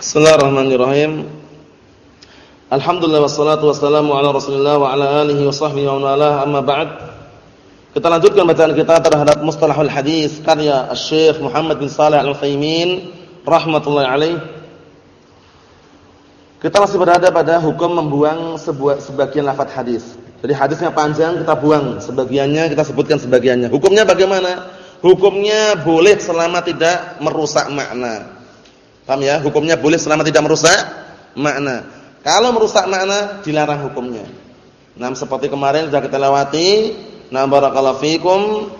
Bismillahirrahmanirrahim. Alhamdulillah wassalatu wassalamu ala Rasulillah wa ala alihi wa sahbihi wa ala amma ba'd. Kita lanjutkan bacaan kita terhadap Mustalahul Hadis karya Syekh Muhammad bin Shalih Al-Utsaimin rahimatullah alaih. Kita masih berada pada hukum membuang sebuah sebagian lafaz hadis. Jadi hadisnya panjang kita buang sebagiannya, kita sebutkan sebagiannya. Hukumnya bagaimana? Hukumnya boleh selama tidak merusak makna. Paham ya? Hukumnya boleh selama tidak merusak makna. Kalau merusak makna dilarang hukumnya. Nah, seperti kemarin sudah kita lewati, nah barakallahu fikum.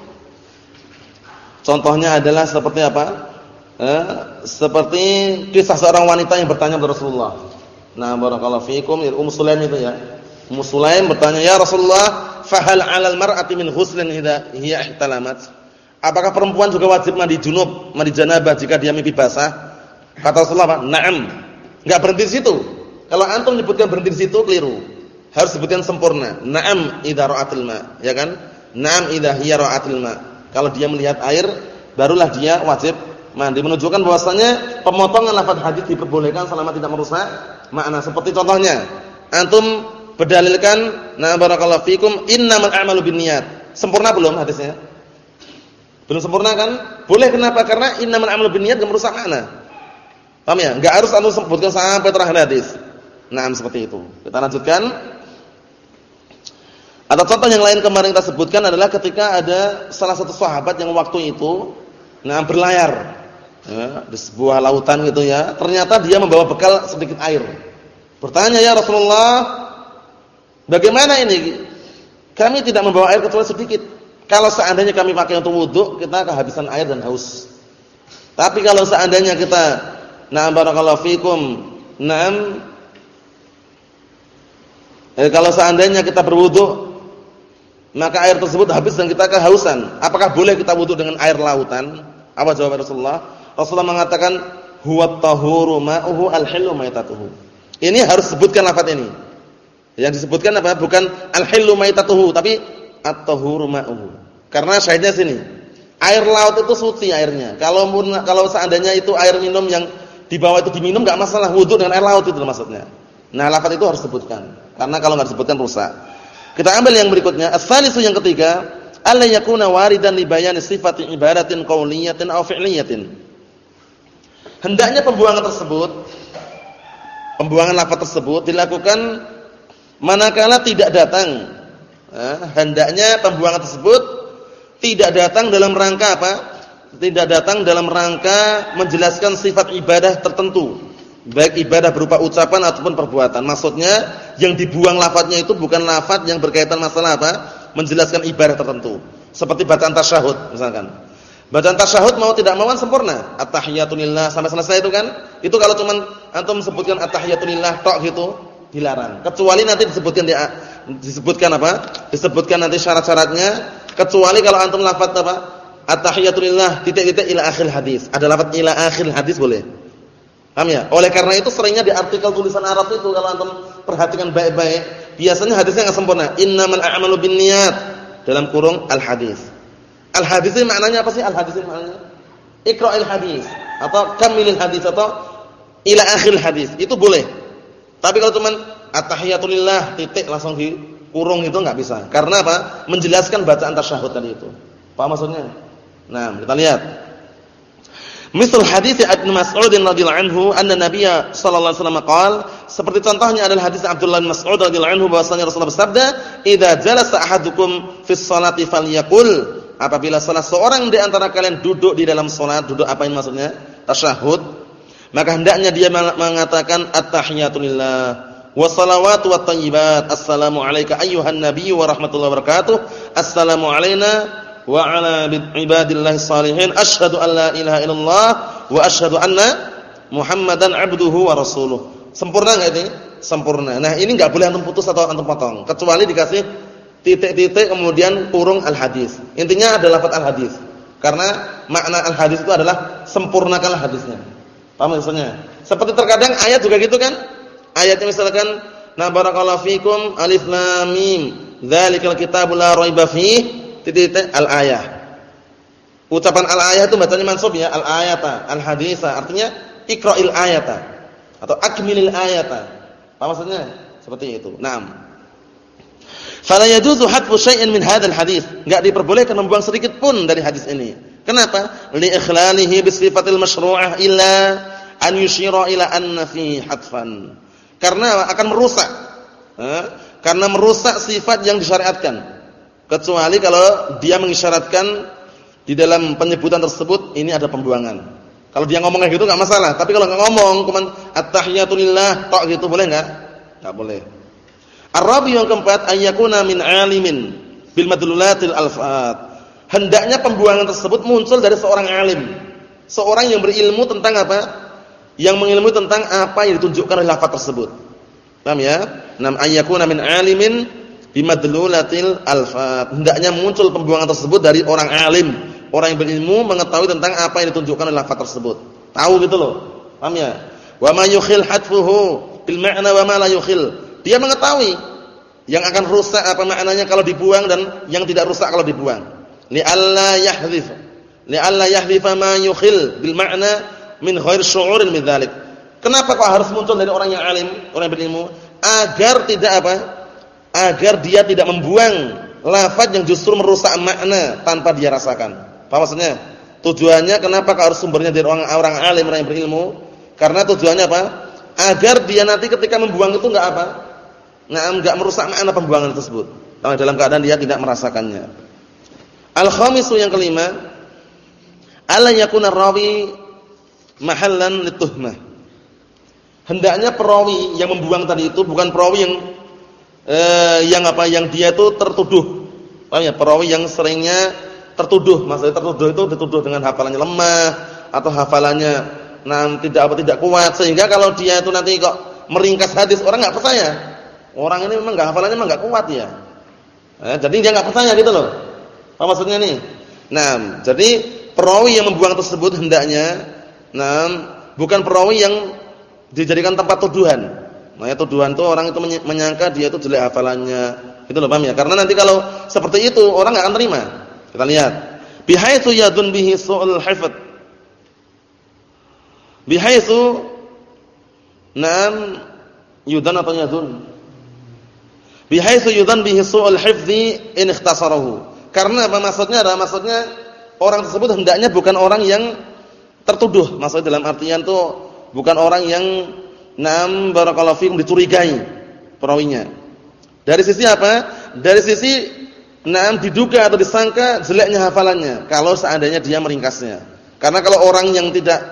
Contohnya adalah seperti apa? Eh, seperti kisah seorang wanita yang bertanya kepada Rasulullah. Nah, barakallahu fikum, Ummu Sulaim itu ya. Ummu Sulaim bertanya, "Ya Rasulullah, fahal 'alal mar'ati min ghuslin idza hiya ihtalamat?" Apakah perempuan juga wajib mandi junub, mandi janabah jika dia mimpi basah? Kata Rasulullah, "Na'am." Enggak berhenti di situ. Kalau antum menyebutkan berhenti di situ keliru. Harus sebutkan sempurna. Na'am idza ra'atil ma, ya kan? Na'am idza hiya ra'atil ma. Kalau dia melihat air, barulah dia wajib mandi. Menunjukkan bahwasanya pemotongan lafaz hadis diperbolehkan selama tidak merusak makna. Seperti contohnya, antum berdalilkan, "Na barakallahu fikum, innamal a'malu binniyat." Sempurna belum hadisnya? Belum sempurna kan? Boleh kenapa? Karena innamal a'malu binniyat enggak merusak makna. Paham ya? Enggak harus anu sebutkan sampai terakhir hadis. Nah, seperti itu. Kita lanjutkan. Ada contoh yang lain kemarin kita sebutkan adalah ketika ada salah satu sahabat yang waktu itu nah berlayar ya, di sebuah lautan gitu ya. Ternyata dia membawa bekal sedikit air. Bertanya, "Ya Rasulullah, bagaimana ini? Kami tidak membawa air kecuali sedikit. Kalau seandainya kami pakai untuk wudhu, kita kehabisan air dan haus. Tapi kalau seandainya kita Na'am barakallahu fikum. Naam. Eh, kalau seandainya kita berwudu maka air tersebut habis dan kita kehausan, apakah boleh kita wudu dengan air lautan? Apa jawab Rasulullah? Rasulullah mengatakan huwa tahuru ma'uhu al-hillu maitatuhu. Ini harus sebutkan lafaz ini. Yang disebutkan apa? Bukan al-hillu maitatuhu, tapi at-tahuru ma'uhu. Karena syahidnya sini. Air laut itu suci airnya. Kalau kalau seandainya itu air minum yang di bawah itu diminum enggak masalah wudu dengan air laut itu maksudnya. Nah, lafaz itu harus disebutkan. Karena kalau enggak disebutkan rusak. Kita ambil yang berikutnya, as-salisu yang ketiga, alla yakuna waridan li bayani sifati ibadatin qauliyatin aw fi'liyatin. Hendaknya pembuangan tersebut pembuangan lafaz tersebut dilakukan manakala tidak datang. Nah, hendaknya pembuangan tersebut tidak datang dalam rangka apa? Tidak datang dalam rangka menjelaskan sifat ibadah tertentu, baik ibadah berupa ucapan ataupun perbuatan. Maksudnya yang dibuang lafadznya itu bukan lafadz yang berkaitan masalah apa? Menjelaskan ibadah tertentu. Seperti bacaan tasyahud misalkan. Bacaan tasyahud mau tidak mau kan sempurna. At-tahiyatulillah sampai selesai itu kan? Itu kalau cuman antum sebutkan at-tahiyatulillah tok gitu dilarang. Kecuali nanti disebutkan dia disebutkan apa? Disebutkan nanti syarat-syaratnya kecuali kalau antum lafadz apa? At-tahiyatulillah titik-titik ila akhir hadis. Ada lafaz ila akhir hadis boleh. Paham ya? Oleh karena itu seringnya di artikel tulisan Arab itu kalau antum perhatikan baik-baik, biasanya hadisnya enggak sempurna. Innamal a'malu binniyat dalam kurung al-hadis. Al-hadis ini maknanya apa sih al-hadis ini maknanya? Iqra'il hadis atau kamilil hadis atau ila akhir hadis. Itu boleh. Tapi kalau cuman at-tahiyatulillah titik langsung di kurung itu enggak bisa. Karena apa? Menjelaskan bacaan tasyahud tadi itu. Paham maksudnya? Nah, kita lihat. Misal hadis Ibnu Mas'ud radhiyallahu anhu anna Nabiy sallallahu alaihi wasallam qaal, seperti contohnya adalah hadis Abdullah bin Mas'ud radhiyallahu anhu bahwasanya Rasulullah bersabda, "Idza jalasa ahadukum fis salati falyaqul" Apabila salah seorang di antara kalian duduk di dalam salat, duduk apa ini maksudnya? Tasyahud. Maka hendaknya dia mengatakan at-tahiyatulillah wa salawatu wat thayyibat. Assalamu alayka ayyuhan nabiy wa rahmatullahi wa barakatuh. Assalamu alayna wa ala ibadillah salihin asyhadu an la ilaha illallah wa asyhadu anna muhammadan abduhu wa rasuluh. Sempurna enggak ini? Sempurna. Nah, ini enggak boleh antum putus atau antum potong, kecuali dikasih titik-titik kemudian kurung al-hadis. Intinya adalah lafaz al-hadis. Karena makna al-hadis itu adalah sempurnakanlah hadisnya. Paham maksudnya? Seperti terkadang ayat juga gitu kan? Ayatnya misalkan na barakallahu fikum alif lam mim dzalikal kitabul la raiba fihi titik-titik al-ayah. Ucapan al-ayah itu bacanya mansub ya, al-ayata, al-haditha. Artinya iqra'il ayata. atau akmilil ayata. Apa maksudnya? Seperti itu. Naam. Fala yajuzu hadfu syai'in min hadzal hadis. Enggak diperbolehkan membuang sedikit pun dari hadis ini. Kenapa? Li ikhlalihi bi sifatil masyru'ah illa an yushira ila anna fi hadfan. Karena akan merusak. Eh? Karena merusak sifat yang disyariatkan. Kecuali kalau dia mengisyaratkan di dalam penyebutan tersebut ini ada pembuangan. Kalau dia ngomong kayak gitu enggak masalah, tapi kalau enggak ngomong cuman at-tahiyatu tok gitu boleh enggak? Enggak boleh. Ar-rabi yang keempat ayyakuna min alimin bil madlulatil alfat. Hendaknya pembuangan tersebut muncul dari seorang alim. Seorang yang berilmu tentang apa? Yang mengilmui tentang apa yang ditunjukkan oleh lafaz tersebut. Paham ya? Nam ayyakuna min alimin bimadlulatil alfat. Hendaknya muncul pembuangan tersebut dari orang alim, orang yang berilmu mengetahui tentang apa yang ditunjukkan oleh lafaz tersebut. Tahu gitu loh. Paham ya? Wa ma yukhil hadfuhu bil ma'na wa ma la yukhil dia mengetahui yang akan rusak apa maknanya kalau dibuang dan yang tidak rusak kalau dibuang. Li'alla yahdhif. Li'alla yahdhif ma yukhil bil ma'na min ghair syu'urin min dzalik. Kenapa kok harus muncul dari orang yang alim, orang yang berilmu? Agar tidak apa? Agar dia tidak membuang lafaz yang justru merusak makna tanpa dia rasakan. Apa maksudnya? Tujuannya kenapa harus sumbernya dari orang orang alim, orang yang berilmu? Karena tujuannya apa? Agar dia nanti ketika membuang itu enggak apa? Nah, enggak merusak makna pembuangan tersebut. Dalam keadaan dia tidak merasakannya. Al-khamisu yang kelima, alla yakuna rawi mahallan lituhmah. Hendaknya perawi yang membuang tadi itu bukan perawi yang eh, yang apa yang dia itu tertuduh. Paham ya? Perawi yang seringnya tertuduh, maksudnya tertuduh itu dituduh dengan hafalannya lemah atau hafalannya nah tidak apa tidak kuat sehingga kalau dia itu nanti kok meringkas hadis orang enggak percaya. Orang ini memang enggak hafalannya memang enggak kuat ya. Eh, jadi dia enggak percaya gitu loh. Apa maksudnya nih? Nah, jadi perawi yang membuang tersebut hendaknya nah bukan perawi yang dijadikan tempat tuduhan. Nah, ya tuduhan itu orang itu menyangka dia itu jelek hafalannya. Itu loh paham ya? Karena nanti kalau seperti itu orang enggak akan terima. Kita lihat. Bihaitsu yadun bihi su'ul hifdz. Bihaitsu Naam yudan atau yadun? Bihaitsu yudan bihi su'ul hifdzi in ikhtasarahu. Karena apa maksudnya adalah maksudnya orang tersebut hendaknya bukan orang yang tertuduh. Maksudnya dalam artian itu bukan orang yang nam barakallahu fikum dicurigai perawinya. Dari sisi apa? Dari sisi nam diduga atau disangka jeleknya hafalannya kalau seandainya dia meringkasnya. Karena kalau orang yang tidak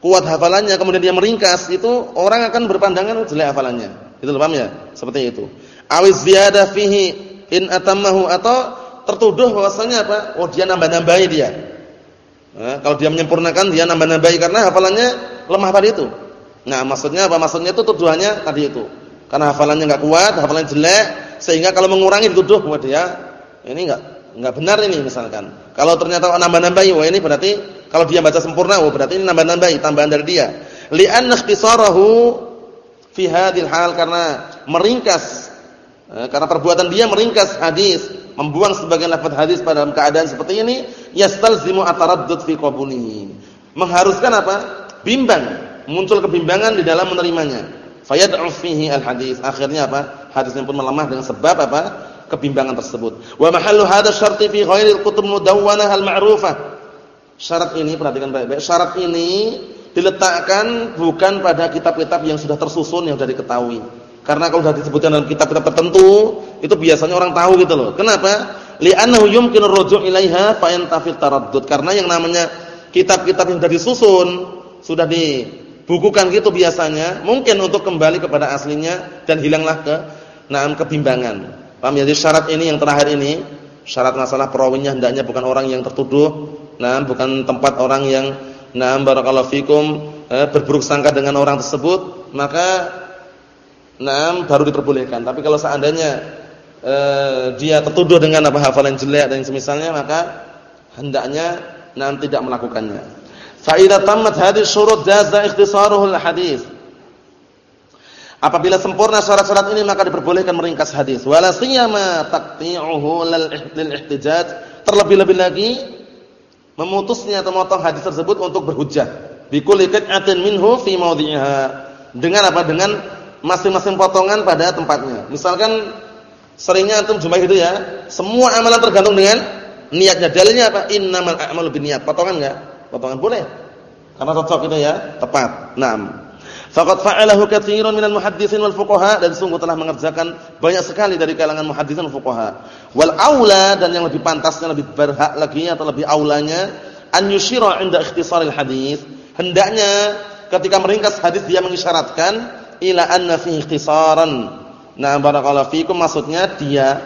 kuat hafalannya kemudian dia meringkas itu orang akan berpandangan jelek hafalannya. Itu paham ya? Seperti itu awiz ziyadah fihi in atammahu atau tertuduh bahwasanya apa? Oh dia nambah-nambahi dia. Nah, kalau dia menyempurnakan dia nambah-nambahi karena hafalannya lemah tadi itu. Nah, maksudnya apa? Maksudnya itu tuduhannya tadi itu. Karena hafalannya enggak kuat, hafalannya jelek, sehingga kalau mengurangi dituduh bahwa dia ini enggak enggak benar ini misalkan. Kalau ternyata nambah-nambahi, wah ini berarti kalau dia baca sempurna, wah berarti ini nambah-nambahi tambahan dari dia. Li'an ikhtisarahu fi hadhil hal karena meringkas Eh, karena perbuatan dia meringkas hadis, membuang sebagian lafaz hadis pada dalam keadaan seperti ini, yastalzimu ataraddud fi qabulihi. Mengharuskan apa? Bimbang, muncul kebimbangan di dalam menerimanya. Fayad'u fihi al-hadis. Akhirnya apa? Hadisnya pun melemah dengan sebab apa? Kebimbangan tersebut. Wa mahallu hadha syarti fi ghairil kutub mudawwanah al-ma'rufah. Syarat ini perhatikan baik-baik. Syarat ini diletakkan bukan pada kitab-kitab yang sudah tersusun yang sudah diketahui karena kalau sudah disebutkan dalam kitab-kitab tertentu, itu biasanya orang tahu gitu loh. Kenapa? Li'annahu yumkinu ar-ruju' ilaiha fa yantafit taraddud. Karena yang namanya kitab-kitab yang sudah disusun, sudah dibukukan gitu biasanya, mungkin untuk kembali kepada aslinya dan hilanglah ke naam kebimbangan. Paham ya? Jadi syarat ini yang terakhir ini, syarat masalah perawinya hendaknya bukan orang yang tertuduh, nah bukan tempat orang yang naam barakallahu fikum eh, berburuk sangka dengan orang tersebut, maka Nah, baru diperbolehkan. Tapi kalau seandainya eh, dia tertuduh dengan apa hafalan jelek dan semisalnya, maka hendaknya nanti tidak melakukannya. Fa idza tammat hadhihi syurut jaza ikhtisaruhu hadis. Apabila sempurna syarat-syarat ini maka diperbolehkan meringkas hadis. Wala siyama taqti'uhu lil ihtijaj. Terlebih-lebih lagi memutusnya atau memotong hadis tersebut untuk berhujjah. Bi qit'atin minhu fi mawdhi'iha Dengan apa? Dengan masing-masing potongan pada tempatnya. Misalkan seringnya antum jumpa itu ya, semua amalan tergantung dengan niatnya. Dalilnya apa? Innamal a'malu binniyat. Potongan enggak? Potongan boleh. Karena cocok itu ya, tepat. Naam. Faqad fa'alahu katsirun minal muhaddisin wal fuqaha dan sungguh telah mengerjakan banyak sekali dari kalangan muhaddisin dan fuqaha. Wal aula dan yang lebih pantasnya lebih berhak lagi atau lebih aulanya an yushira 'inda ikhtisaril hadis. Hendaknya ketika meringkas hadis dia mengisyaratkan ila anna fi ikhtisaran. Nah, barakallahu fikum maksudnya dia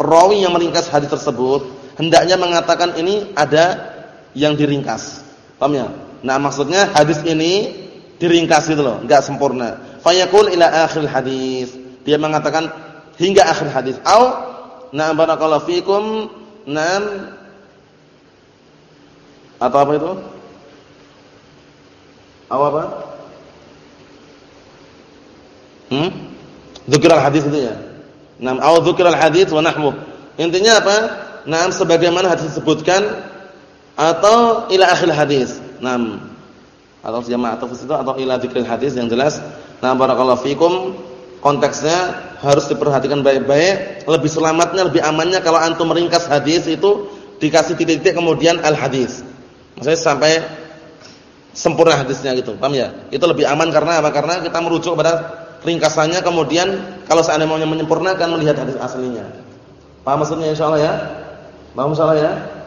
perawi yang meringkas hadis tersebut hendaknya mengatakan ini ada yang diringkas. Paham ya? Nah, maksudnya hadis ini diringkas itu loh, enggak sempurna. Fayaqul ila akhir hadis. Dia mengatakan hingga akhir hadis. Au na barakallahu fikum nam atau apa itu? Au apa? Hmm? Dzikral hadis itu ya. Nam au dzikral hadis wa nahwu. Intinya apa? Nam sebagaimana hadis disebutkan atau ila akhir hadis. Nam atau jamaah atau itu atau ila dzikril hadis yang jelas. Nah, barakallahu fikum konteksnya harus diperhatikan baik-baik. Lebih selamatnya, lebih amannya kalau antum meringkas hadis itu dikasih titik-titik kemudian al hadis. Maksudnya sampai sempurna hadisnya gitu. Paham ya? Itu lebih aman karena apa? Karena kita merujuk pada ringkasannya kemudian kalau seandainya mau menyempurnakan melihat hadis aslinya. Paham maksudnya insyaallah ya? Paham insyaallah ya?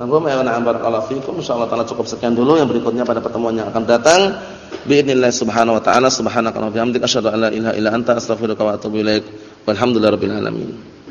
Nanggung ya na'am barakallahu fikum. Insyaallah taala cukup sekian dulu yang berikutnya pada pertemuan yang akan datang. Biidznillah subhanahu wa ta'ala subhanaka wa asyhadu an la ilaha illa anta astaghfiruka wa atubu ilaik. Walhamdulillahirabbil alamin.